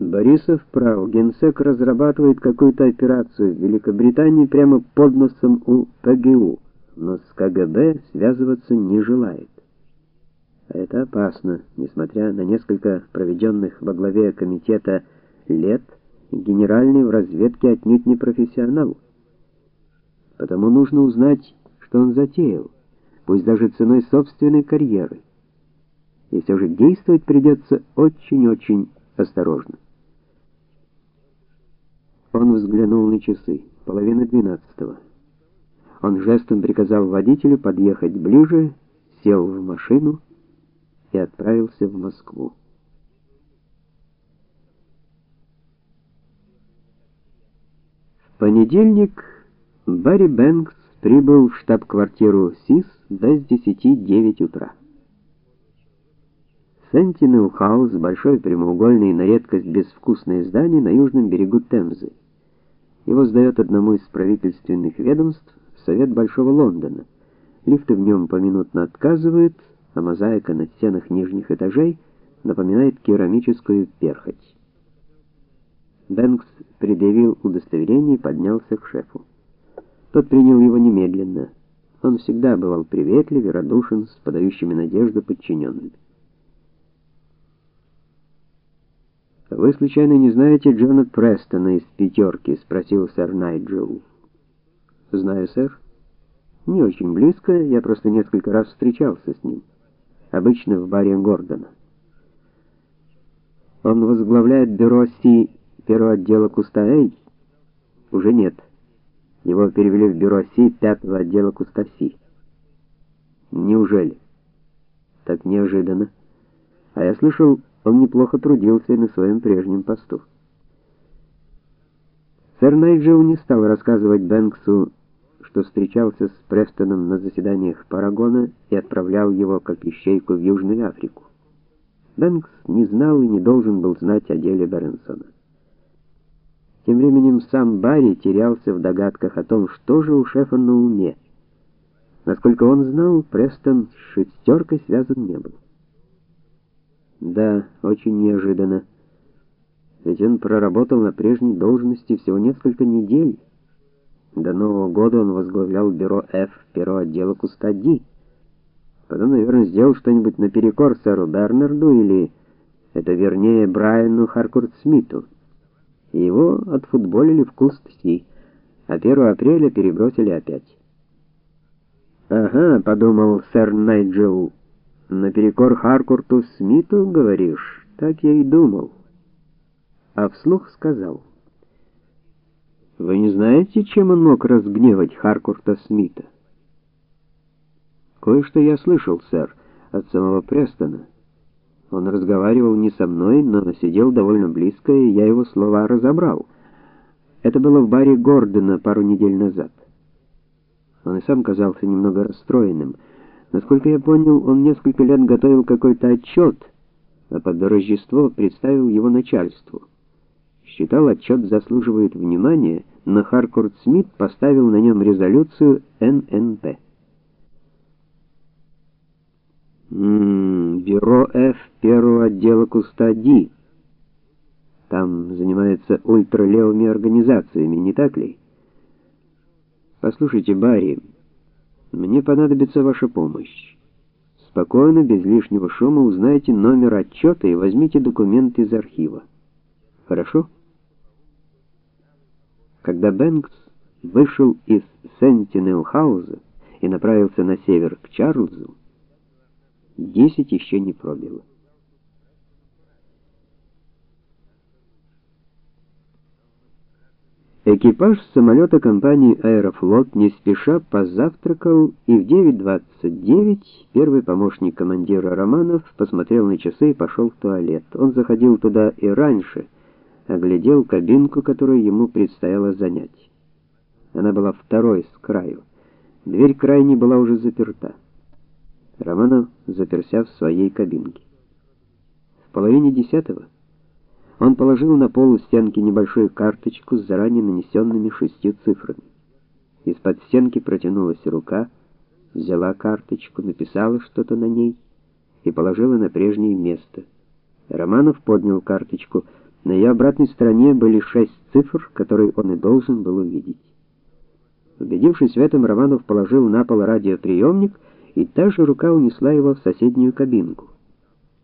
Борисов прав. Генсек разрабатывает какую-то операцию в Великобритании прямо под носом у ПГУ, но с КГБ связываться не желает. А это опасно, несмотря на несколько проведенных во главе комитета лет, генеральный в разведке отнюдь не профессионал. Потому нужно узнать, что он затеял, пусть даже ценой собственной карьеры. И все же действовать придется очень-очень осторожно. Он взглянул на часы. Половина двенадцатого. Он жестом приказал водителю подъехать ближе, сел в машину и отправился в Москву. В понедельник Барри Бэнкс прибыл в штаб-квартиру СИС без 10:09 утра. House большое прямоугольное и на редкость безвкусное здание на южном берегу Темзы. Его сдает одному из правительственных ведомств Совет Большого Лондона. Лифты в нем поминутно отказывают, а мозаика на стенах нижних этажей напоминает керамическую перхоть. Бэнкс предъявил удостоверение и поднялся к шефу. Тот принял его немедленно. Он всегда бывал приветлив и радушен с подающими надежду подчиненными. Вы случайно не знаете Джона Престона из пятерки?» — спросил сэр Найджел. Знаю, сэр. Не очень близко, я просто несколько раз встречался с ним, обычно в баре Гордона. Он возглавляет бюро Си первого отдела Куста-Эй? Уже нет. Его перевели в бюро Си пятого отдела Куста-Си. Неужели? Так неожиданно. А я слышал, он неплохо трудился и на своем прежнем посту. Сэр Найджел не стал рассказывать Бэнксу, что встречался с Престоном на заседаниях Парагона и отправлял его как ищейку в Южную Африку. Бэнкс не знал и не должен был знать о деле Беренсона. Тем временем сам Барри терялся в догадках о том, что же у шефа на уме. Насколько он знал, Престон с шестеркой связан не был. Да, очень неожиданно. Ведь он проработал на прежней должности всего несколько недель. До Нового года он возглавлял бюро F первого отдела Кустади. Потом, наверное, сделал что-нибудь наперекор сэру Бернарду или это вернее Брайану Харкорт-Смиту. И его отфутболили в Кустси, а 1 апреля перебросили опять. Ага, подумал сэр Найджел. Наперекор Харкурту Смиту, говоришь? Так я и думал. А вслух сказал: Вы не знаете, чем он мог разгневать Харкурта Смита? Кое-что я слышал, сэр, от самого Престона. Он разговаривал не со мной, но сидел довольно близко, и я его слова разобрал. Это было в баре Гордона пару недель назад. Он и сам казался немного расстроенным. Насколько я понял, он несколько лет готовил какой-то отчет, а под Рождество представил его начальству. Считал, отчет заслуживает внимания, но Харкорт Смит поставил на нем резолюцию ННП. М бюро F первого отдела Кустади. Там занимаются ультралевыми организациями, не так ли? Послушайте, Барри, мне понадобится ваша помощь. Спокойно, без лишнего шума узнайте номер отчета и возьмите документ из архива. Хорошо? Когда Бэнкс вышел из Сентинел-хауза и направился на север к Чарльзу, десять еще не пробило. Экипаж самолета компании Аэрофлот не спеша позавтракал, и в 9:29 первый помощник командира Романов посмотрел на часы и пошел в туалет. Он заходил туда и раньше, оглядел кабинку, которую ему предстояло занять. Она была второй с краю. Дверь крайней была уже заперта. Романов заперся в своей кабинке. В половине десятого он положил на пол у стенки небольшую карточку с заранее нанесенными шестью цифрами. Из-под стенки протянулась рука, взяла карточку, написала что-то на ней и положила на прежнее место. Романов поднял карточку, На ее обратной стороне были шесть цифр, которые он и должен был увидеть. Убедившись в этом, Романов положил на пол радиоприемник, и та же рука унесла его в соседнюю кабинку.